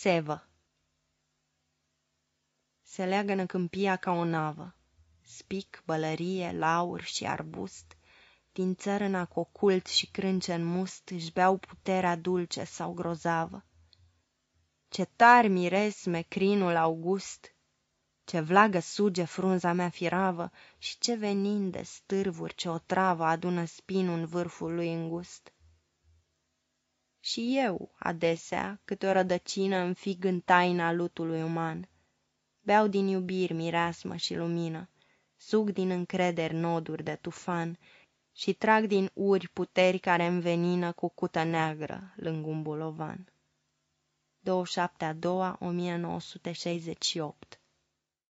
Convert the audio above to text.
Sevă Se leagă în câmpia ca o navă, Spic, bălărie, laur și arbust, Din țărâna cu ocult și crâncen must Își beau puterea dulce sau grozavă. Ce tari miresme crinul august! Ce vlagă suge frunza mea firavă Și ce venin de stârvuri ce o travă Adună spinul în vârful lui îngust. Și eu, adesea, câte o rădăcină Înfig în taina lutului uman. Beau din iubiri mireasmă și lumină, Sug din încrederi noduri de tufan Și trag din uri puteri care învenină Cu cută neagră lângă un bolovan. 27 a doua 1968